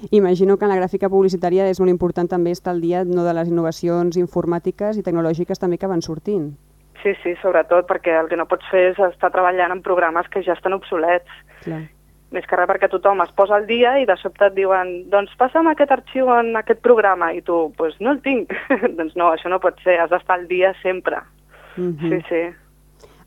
Imagino que en la gràfica publicitària és molt important també estar al dia no, de les innovacions informàtiques i tecnològiques també que van sortint. Sí, sí, sobretot perquè el que no pots fer és estar treballant en programes que ja estan obsolets. Clar. Més que res perquè tothom es posa al dia i de sobte et diuen doncs passa'm aquest arxiu en aquest programa i tu, doncs pues, no el tinc. doncs no, això no pot ser, has d'estar al dia sempre. Mm Sí, sí,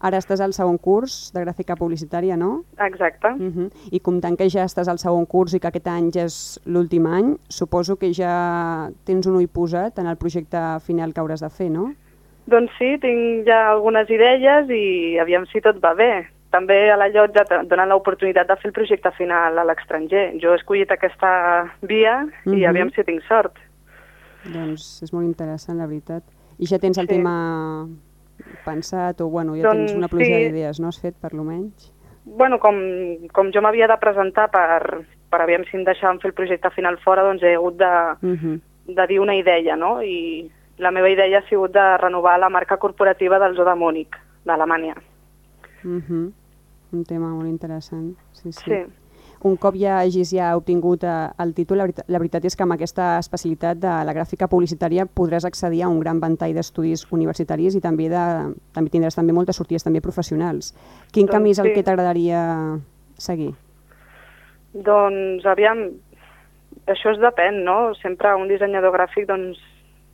Ara estàs al segon curs de gràfica publicitària, no? exacte. Mm I comptant que ja estàs al segon curs i que aquest any ja és l'últim any, suposo que ja tens un ull posat en el projecte final que hauràs de fer, no? Doncs sí, tinc ja algunes idees i aviam si tot va bé. També a la llotja donen l'oportunitat de fer el projecte final a l'estranger. Jo he escollit aquesta via i Mhm. aviam si tinc sort. Doncs és molt interessant, la veritat. I ja tens el Sí. tema pensat o, bueno, ja Doncs tens una pluja sí. d'idees, no? Has fet, per lo menys? bueno, com, com jo m'havia de presentar per, per aviam si em deixaven fer el projecte final fora, doncs he hagut de, Mm de dir una idea, no? I la meva idea ha sigut de renovar la marca corporativa del Zoo de Múnich, d'Alemanya. -hmm. Un tema molt interessant, sí, sí. Sí. Un cop ja hagis ja obtingut eh, el títol, la veritat, la veritat és que amb aquesta especialitat de la gràfica publicitària podràs accedir a un gran ventall d'estudis universitaris i també, de, també tindràs també moltes sortides també professionals. Quin Doncs camí és el sí. que t'agradaria seguir? Doncs, aviam, això es depèn, no? Sempre un dissenyador gràfic, doncs,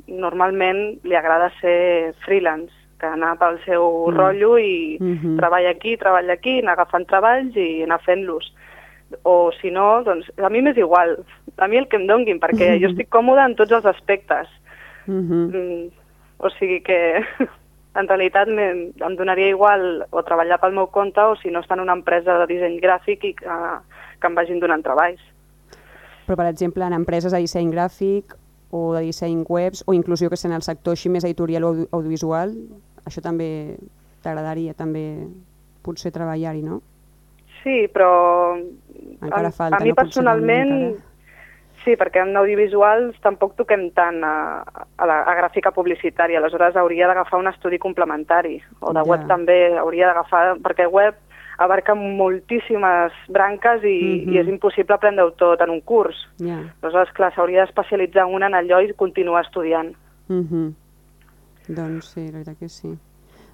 normalment li agrada ser freelance, que anar pel seu Mm. mm. rotllo i Mhm. treballa aquí, treballa aquí, anar agafant treballs i anar fent-los. O si no, doncs, a mi m'és igual. A mi el que em donguin, perquè jo estic còmoda en tots els aspectes. Mm -hmm. Mm, o sigui que en realitat me- em donaria igual o treballar pel meu compte o si no estar en una empresa de disseny gràfic i que, que em vagin donant treballs. Però, per exemple, en empreses de disseny gràfic o de disseny webs o inclús jo que sé, en el sector així més editorial o audio- audiovisual, això també t'agradaria també potser treballar-hi, no? Sí, però Encara a, falta, a mi no? Personalment encara. sí, perquè en audiovisuals tampoc toquem tant a, a, la, a gràfica publicitària, aleshores hauria d'agafar un estudi complementari, o de Ja. web també hauria d'agafar, perquè web abarca moltíssimes branques i, Mhm. i és impossible aprendre-ho tot en un curs. Ja. Aleshores, clar, s'hauria d'especialitzar una en allò i continuar estudiant. Mm Doncs sí, la veritat que sí.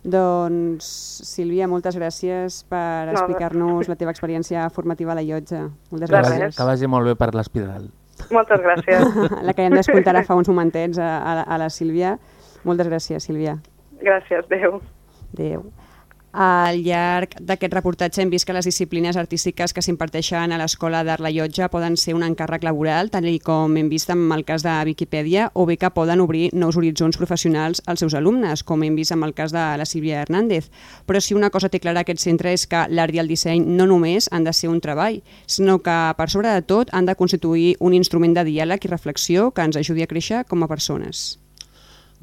Doncs, Sílvia, moltes gràcies per No, explicar-nos la teva experiència formativa a la llotja. Moltes gràcies. res. Que vagi molt bé per l'espiral. Moltes gràcies. La que hem d'escoltar ara fa uns momentets a, a, la- a la Sílvia. Moltes gràcies, Sílvia. gràcies, adeu. Adéu. Al llarg d'aquest reportatge hem vist que les disciplines artístiques que s'imparteixen a l'Escola d'Art La Llotja poden ser un encàrrec laboral, tal com hem vist amb el cas de Viquipèdia, o bé que poden obrir nous horitzons professionals als seus alumnes, com hem vist amb el cas de la Sílvia Hernández. Però si una cosa té clara aquest centre és que l'art i el disseny no només han de ser un treball, sinó que, per sobre de tot, han de constituir un instrument de diàleg i reflexió que ens ajudi a créixer com a persones.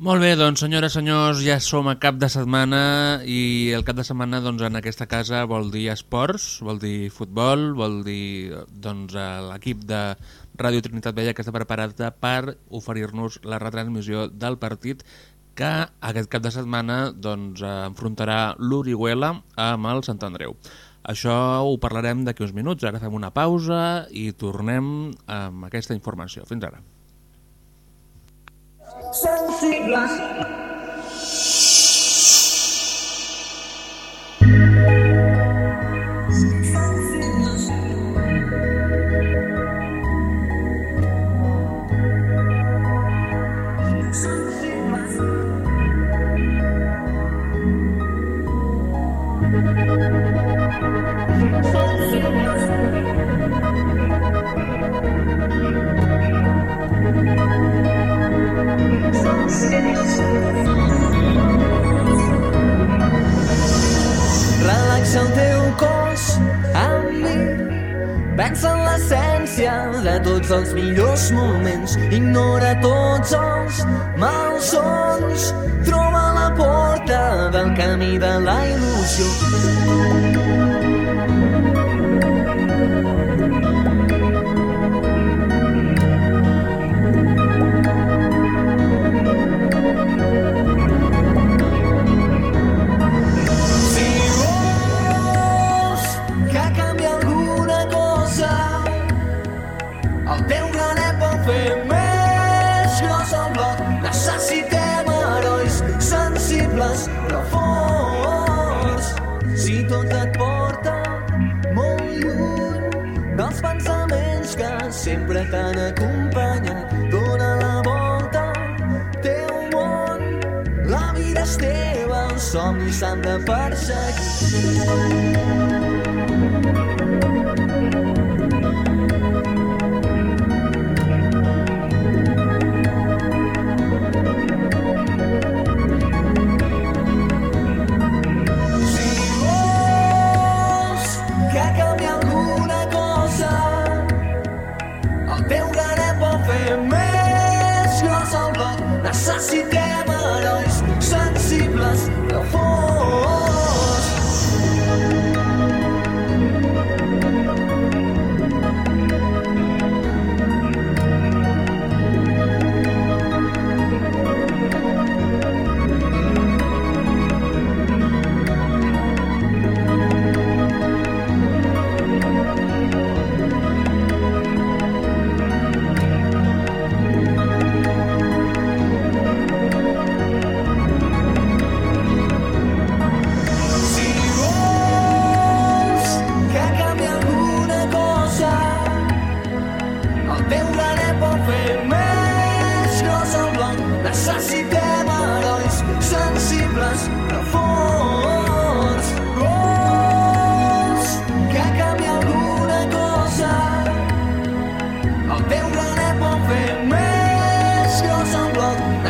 Molt bé, doncs senyores senyors, ja som a cap de setmana i el cap de setmana doncs, en aquesta casa vol dir esports, vol dir futbol, vol dir doncs, l'equip de Ràdio Trinitat Vella que està preparada per oferir-nos la retransmissió del partit que aquest cap de setmana doncs, enfrontarà l'Orihuela amb el Sant Andreu. Això ho parlarem d'aquí uns minuts, ara fem una pausa i tornem amb aquesta informació. Fins ara. Sensibles. Relaxa l'essència de tots els millors moments. Ignora tots els malsons. Troba la porta del camí de la il·lusió. Necessitem herois sensibles, però forts. Si tot et porta molt lluny dels pensaments que sempre t'han acompanyat, dona la volta teu món. La vida és teva, els somnis s'han de perseguir.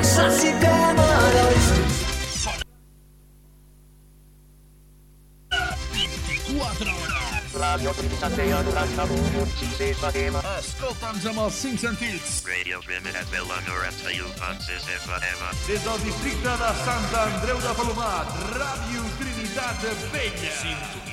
Necessitem herois Escolta'ns amb els cinc sentits. Radio Primer at Vila 91.6 FM. Des del districte de Sant Andreu de Palomat, Ràdio Trinitat Vella.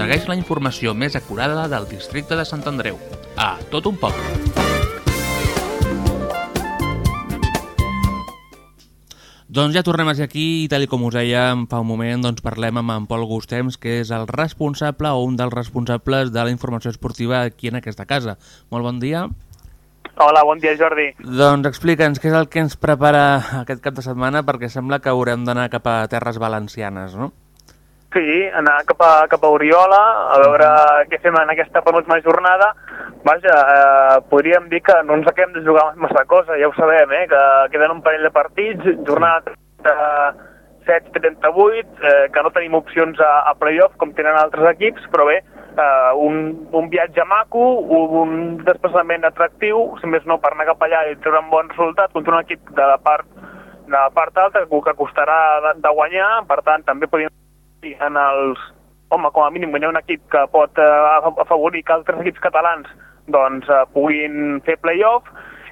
Segueix la informació més acurada del districte de Sant Andreu. A tot un poble. Doncs ja tornem a ser aquí i tal com us dèiem fa un moment doncs parlem amb en Pol Gustems que és el responsable o un dels responsables de la informació esportiva aquí en aquesta casa. Molt bon dia. Hola, bon dia Jordi. Doncs explica'ns què és el que ens prepara aquest cap de setmana perquè sembla que haurem d'anar cap a terres valencianes, no? Sí, anar cap a, cap a Oriola, a veure què fem en aquesta penúltima jornada. Vaja, eh, podríem dir que no ens acabem de jugar massa cosa, ja ho sabem, eh, que queden un parell de partits, jornada 37-38, eh, que no tenim opcions a, a playoff com tenen altres equips, però bé, eh, un, un viatge maco, un desplaçament atractiu, si més no per anar cap allà i treure un bon resultat contra un equip de la part de la part alta que que costarà de, de guanyar, per tant també podríem dir en els home, com a mínim guanyar un equip que pot eh, afavorir que altres equips catalans doncs, eh, puguin fer play-off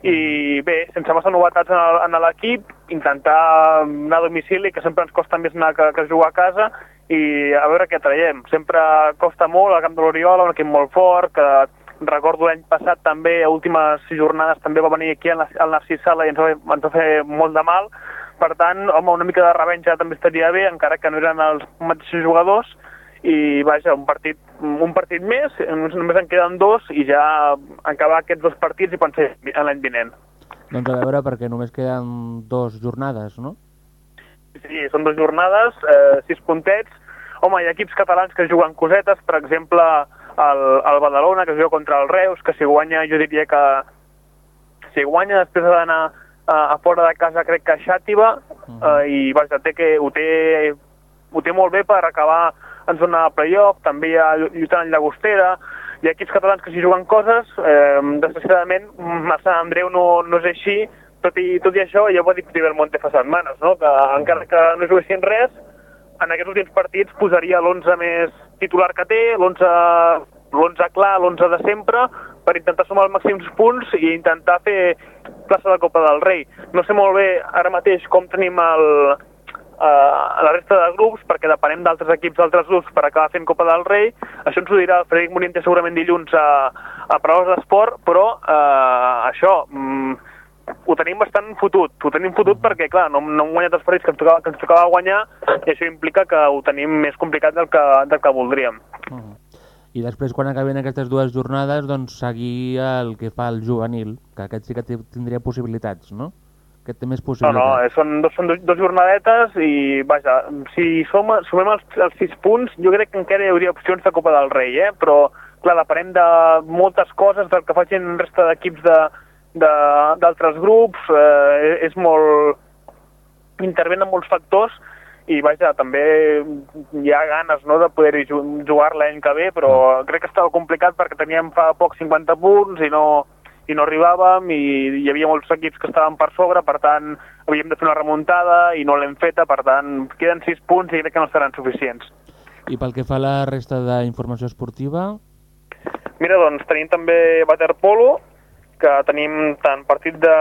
i bé, sense massa novetats en el- l'equip, intentar anar a domicili, que sempre ens costa més anar que, que jugar a casa, i a veure què traiem. Sempre costa molt al camp de l'Oriola, un equip molt fort, que recordo l'any passat també, a últimes jornades, també va venir aquí al Narcís Sala i ens va, ens va fer molt de mal. Per tant, home, una mica de revenja també estaria bé, encara que no eren els mateixos jugadors, i vaja, un partit, un partit més, només en queden dos i ja acabar aquests dos partits i pensar en l'any vinent. Doncs a veure, perquè només queden dos jornades, no? Sí, són dues jornades, eh, sis puntets. Home, hi ha equips catalans que juguen cosetes, per exemple, el, el Badalona, que juga contra el Reus, que si guanya jo diria que si guanya després ha d'anar a, a fora de casa crec que a Xàtiva eh, i vaja, té que, ho, té, ho té molt bé per acabar en zona de playoff, també hi ha llu- lluitant en Llagostera, hi ha equips catalans que s'hi juguen coses, eh, desgraciadament a Sant Andreu no, no és així, tot i, tot i això ja ho va dir Belmonte fa setmanes, no? que encara que no juguessin res, en aquests últims partits posaria l'11 més titular que té, l'11 l'11 clar, l'11 de sempre, per intentar sumar els màxims punts i intentar fer plaça de Copa del Rei. No sé molt bé ara mateix com tenim el, uh, la resta de grups, perquè depenem d'altres equips d'altres grups per acabar fent Copa del Rei. Això ens ho dirà el Frederic Moriente segurament dilluns a, a Paraules d'Esport, però uh, això, mm, ho tenim bastant fotut. Ho tenim fotut perquè, clar, no, no hem guanyat els partits que ens, tocava, que ens tocava guanyar i això implica que ho tenim més complicat del que, del que voldríem. I després, quan acabin aquestes dues jornades, doncs seguir el que fa el juvenil, que aquest sí que tindria possibilitats, no? Aquest té més No, possibilitats. no, eh, són, dos, són dos, dos jornadetes i, vaja, si som, sumem els, els sis punts, jo crec que encara hi hauria opcions de Copa del Rei, eh? però, clar, depenem de moltes coses, del que facin resta d'equips de- de- d'altres grups, eh, és molt... intervenen molts factors i, vaja, també hi ha ganes no, de poder ju jugar l'any que ve, però crec que estava complicat perquè teníem fa poc 50 punts i no, i no arribàvem i hi havia molts equips que estaven per sobre, per tant havíem de fer una remuntada i no l'hem feta, per tant queden 6 punts i crec que no seran suficients. I pel que fa a la resta d'informació esportiva, Mira, doncs tenim també waterpolo, que tenim tant partit de,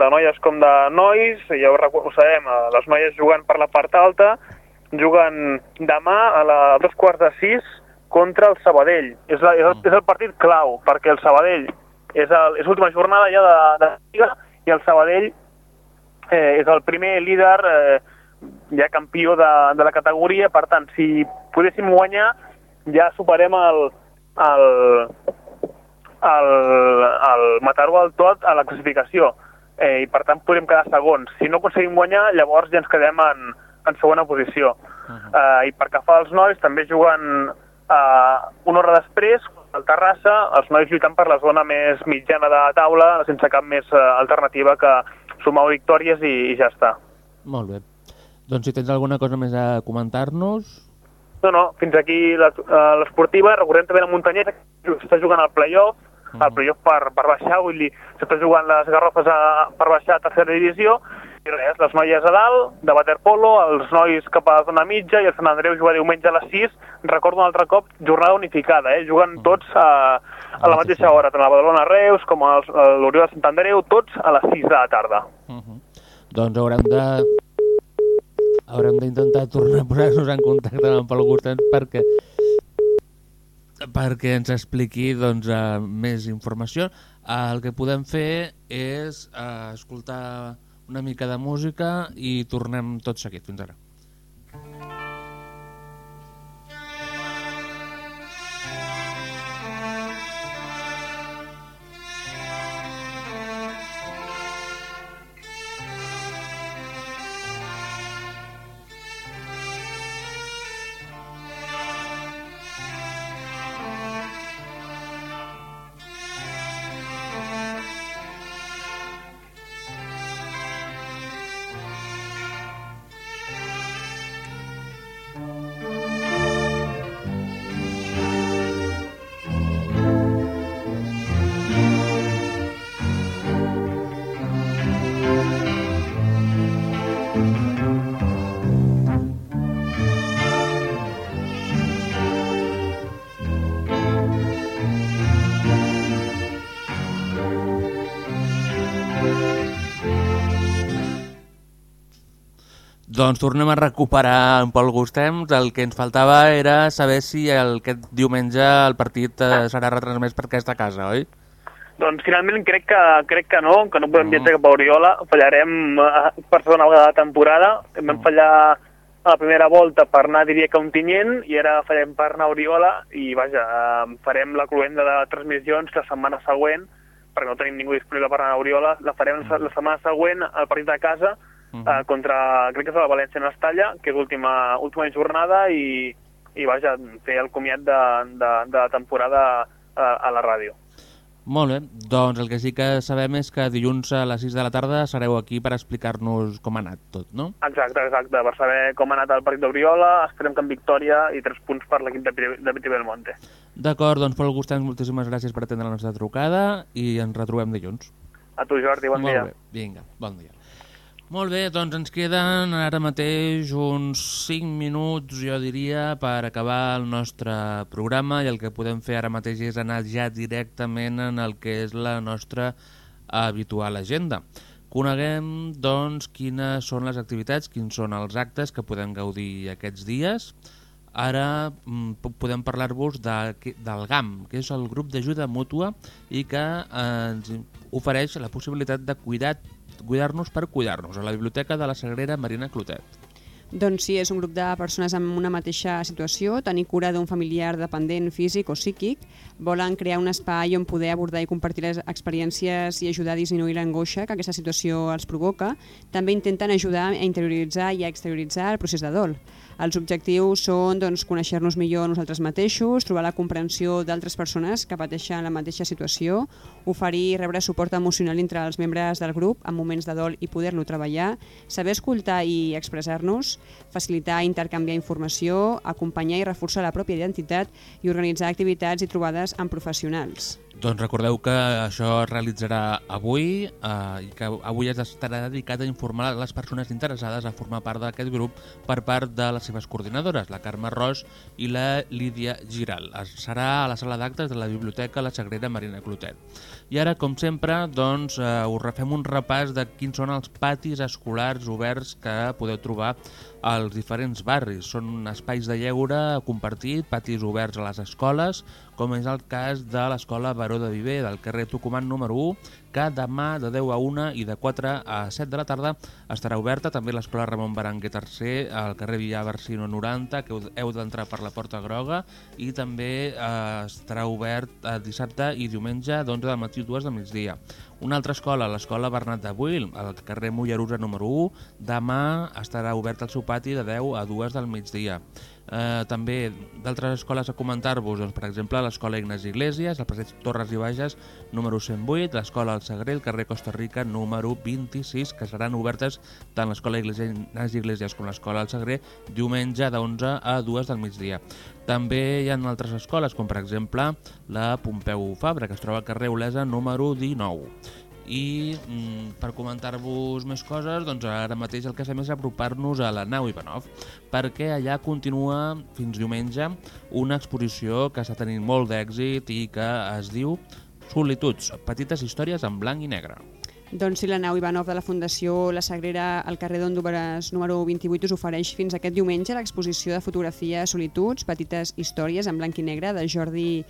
de noies com de nois, ja ho, ho sabem, eh, les noies jugant per la part alta, juguen demà a la dos quarts de sis contra el Sabadell. És, la, és, el, és el partit clau, perquè el Sabadell és l'última jornada ja de, de Lliga i el Sabadell eh, és el primer líder eh, ja campió de, de la categoria, per tant, si poguéssim guanyar ja superem el, el, el, el Mataró al tot a la classificació eh, i per tant podríem quedar segons. Si no aconseguim guanyar, llavors ja ens quedem en, en segona posició. eh, I per que fa als nois, també juguen eh, una hora després, al Terrassa, els nois lluitant per la zona més mitjana de taula, sense cap més eh, alternativa que sumar victòries i, i ja està. molt bé. Doncs si tens alguna cosa més a comentar-nos... No, no, fins aquí la- eh, l'esportiva. Recordem també la muntanyeta, que s'està jugant al playoff, el playoff per, per baixar, vull dir, s'està jugant les garrofes a, per baixar a tercera divisió, i res, les noies a dalt, de waterpolo, els nois cap a la zona mitja, i el Sant Andreu juga diumenge a les 6, recordo un altre cop, jornada unificada, eh? juguen tots a, a la mateixa hora, tant a Badalona Reus com a l'Oriol de Sant Andreu, tots a les 6 de la tarda. Doncs haurem de... Haurem d'intentar tornar a posar-nos en contacte amb Pol Gustens perquè perquè ens expliqui doncs, uh, més informació. Uh, el que podem fer és uh, escoltar una mica de música i tornem tot seguit. Fins ara. Doncs tornem a recuperar en Pol Gustems. El que ens faltava era saber si el, aquest diumenge el partit eh, serà retransmès per aquesta casa, oi? Doncs finalment crec que, crec que no, que no podem viatjar cap a Oriola, fallarem eh, per segona vegada de temporada, vam fallar a la primera volta per anar, diria que a Ontinyent, i ara farem per anar a Oriola, i vaja, eh, farem la cluenda de transmissions la setmana següent, perquè no tenim ningú disponible per anar a Oriola, la farem la setmana següent al partit de casa, eh, contra, crec que és el València en Estalla, que és l'última última jornada, i, i vaja, fer el comiat de, de, de la temporada a, a la ràdio. Molt bé, doncs el que sí que sabem és que dilluns a les 6 de la tarda sereu aquí per explicar-nos com ha anat tot, no? Exacte, exacte, per saber com ha anat el partit d'Oriola, esperem que amb victòria i tres punts per l'equip de, de Piti Belmonte. D'acord, doncs Pol Gustans, moltíssimes gràcies per atendre la nostra trucada i ens retrobem dilluns. A tu, Jordi, bon Molt dia. bé, vinga, bon dia. Molt bé, doncs ens queden ara mateix uns 5 minuts, jo diria, per acabar el nostre programa i el que podem fer ara mateix és anar ja directament en el que és la nostra habitual agenda. Coneguem, doncs, quines són les activitats, quins són els actes que podem gaudir aquests dies. Ara mm, po- podem parlar-vos de, del GAM, que és el grup d'ajuda mútua i que eh, ens ofereix la possibilitat de cuidar cuidar-nos per cuidar-nos a la Biblioteca de la Sagrera Marina Clotet. Doncs sí, és un grup de persones amb una mateixa situació, tenir cura d'un familiar dependent físic o psíquic, volen crear un espai on poder abordar i compartir les experiències i ajudar a disminuir l'angoixa que aquesta situació els provoca. També intenten ajudar a interioritzar i a exterioritzar el procés de dol. Els objectius són doncs, conèixer-nos millor nosaltres mateixos, trobar la comprensió d'altres persones que pateixen la mateixa situació, oferir i rebre suport emocional entre els membres del grup en moments de dol i poder-lo treballar, saber escoltar i expressar-nos, facilitar i intercanviar informació, acompanyar i reforçar la pròpia identitat i organitzar activitats i trobades amb professionals. Doncs recordeu que això es realitzarà avui eh, i que avui es estarà dedicat a informar les persones interessades a formar part d'aquest grup per part de les seves coordinadores, la Carme Ros i la Lídia Giral. Es serà a la sala d'actes de la Biblioteca La Sagrera Marina Clotet. I ara, com sempre, doncs, eh, us refem un repàs de quins són els patis escolars oberts que podeu trobar als diferents barris. Són espais de lleure compartit, patis oberts a les escoles, com és el cas de l'escola Baró de Viver, del carrer Tucumán número 1, que demà de 10 a 1 i de 4 a 7 de la tarda estarà oberta. També l'escola Ramon Berenguer III, al carrer Villa Barsino 90, que heu d'entrar per la Porta Groga, i també eh, estarà obert eh, dissabte i diumenge d'11 del matí a 2 del migdia. Una altra escola, l'escola Bernat de Buil, al carrer Mollerusa número 1, demà estarà obert el seu pati de 10 a 2 del migdia. Eh, també d'altres escoles a comentar-vos, doncs, per exemple, l'escola Ignasi Iglesias, el passeig Torres i Bages número 108, l'escola El Sagré, el carrer Costa Rica número 26, que seran obertes tant l'escola Ignasi Iglesias com l'escola El Sagré diumenge de 11 a 2 del migdia. També hi ha altres escoles, com per exemple la Pompeu Fabra, que es troba al carrer Olesa número 19 i mm, per comentar-vos més coses, doncs ara mateix el que fem és apropar-nos a la nau Ivanov perquè allà continua fins diumenge una exposició que està tenint molt d'èxit i que es diu Solituds, petites històries en blanc i negre. Doncs sí, la nau Ivanov de la Fundació La Sagrera al carrer d'Ondúbares número 28 us ofereix fins aquest diumenge l'exposició de fotografia Solituds, petites històries en blanc i negre de Jordi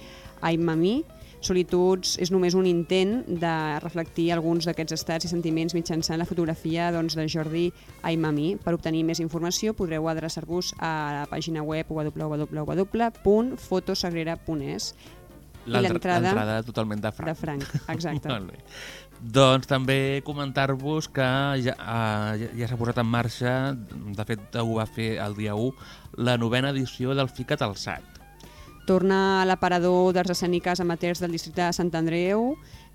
Aimami. Solituds és només un intent de reflectir alguns d'aquests estats i sentiments mitjançant la fotografia doncs, de Jordi Aimami. Per obtenir més informació podreu adreçar-vos a la pàgina web www.fotosagrera.es I L'entrada totalment de franc. de franc, exacte. Molt bé. Doncs també comentar-vos que ja, uh, ja, s'ha posat en marxa, de fet ho va fer el dia 1, la novena edició del Ficat al SAT. Torna a l'aparador d'arts escèniques amateurs del districte de Sant Andreu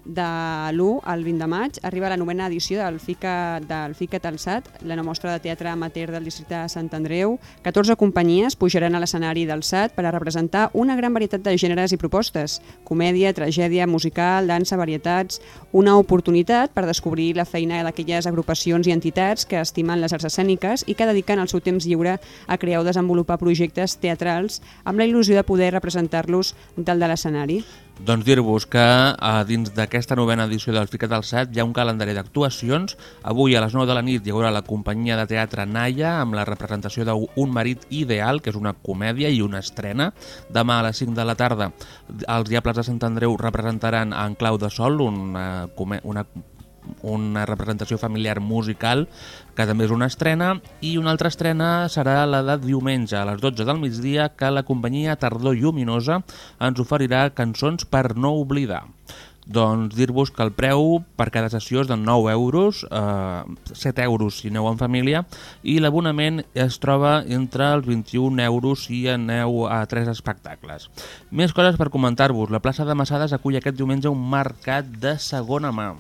de l'1 al 20 de maig. Arriba la novena edició del FICA, del FICA Talsat, la mostra de teatre amateur del districte de Sant Andreu. 14 companyies pujaran a l'escenari del SAT per a representar una gran varietat de gèneres i propostes. Comèdia, tragèdia, musical, dansa, varietats... Una oportunitat per descobrir la feina d'aquelles agrupacions i entitats que estimen les arts escèniques i que dediquen el seu temps lliure a crear o desenvolupar projectes teatrals amb la il·lusió de poder representar-los dalt de l'escenari. Doncs dir-vos que a dins d'aquesta novena edició del Ficat al SAT hi ha un calendari d'actuacions. Avui a les 9 de la nit hi haurà la companyia de teatre Naya amb la representació d'Un marit ideal, que és una comèdia i una estrena. Demà a les 5 de la tarda els Diables de Sant Andreu representaran en Clau de Sol, una, comè- una una representació familiar musical que també és una estrena i una altra estrena serà la de diumenge a les 12 del migdia que la companyia Tardor Lluminosa ens oferirà cançons per no oblidar. Doncs dir-vos que el preu per cada sessió és de 9 euros, eh, 7 euros si aneu en família, i l'abonament es troba entre els 21 euros si aneu a 3 espectacles. Més coses per comentar-vos. La plaça de Massades acull aquest diumenge un mercat de segona mà.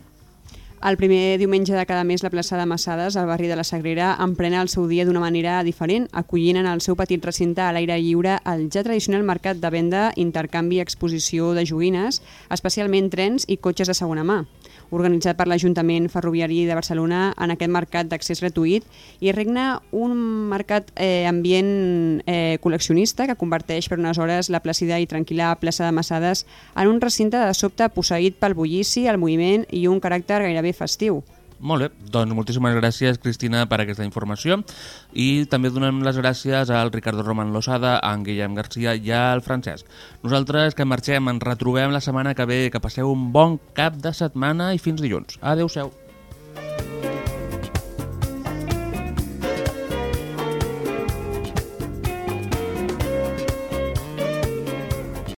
El primer diumenge de cada mes la plaça de Massades, al barri de la Sagrera, emprena el seu dia d'una manera diferent, acollint en el seu petit recinte a l'aire lliure el ja tradicional mercat de venda, intercanvi i exposició de joguines, especialment trens i cotxes de segona mà. Organitzat per l'Ajuntament Ferroviari de Barcelona en aquest mercat d'accés gratuït i regna un mercat eh, ambient eh, col·leccionista que converteix per unes hores la plàcida i tranquil·la plaça de Massades en un recinte de sobte posseït pel bullici, el moviment i un caràcter gairebé festiu. Molt bé, doncs moltíssimes gràcies Cristina per aquesta informació i també donem les gràcies al Ricardo Roman Losada, a en Guillem Garcia i al Francesc. Nosaltres que marxem ens retrobem la setmana que ve, que passeu un bon cap de setmana i fins dilluns. Adéu-siau.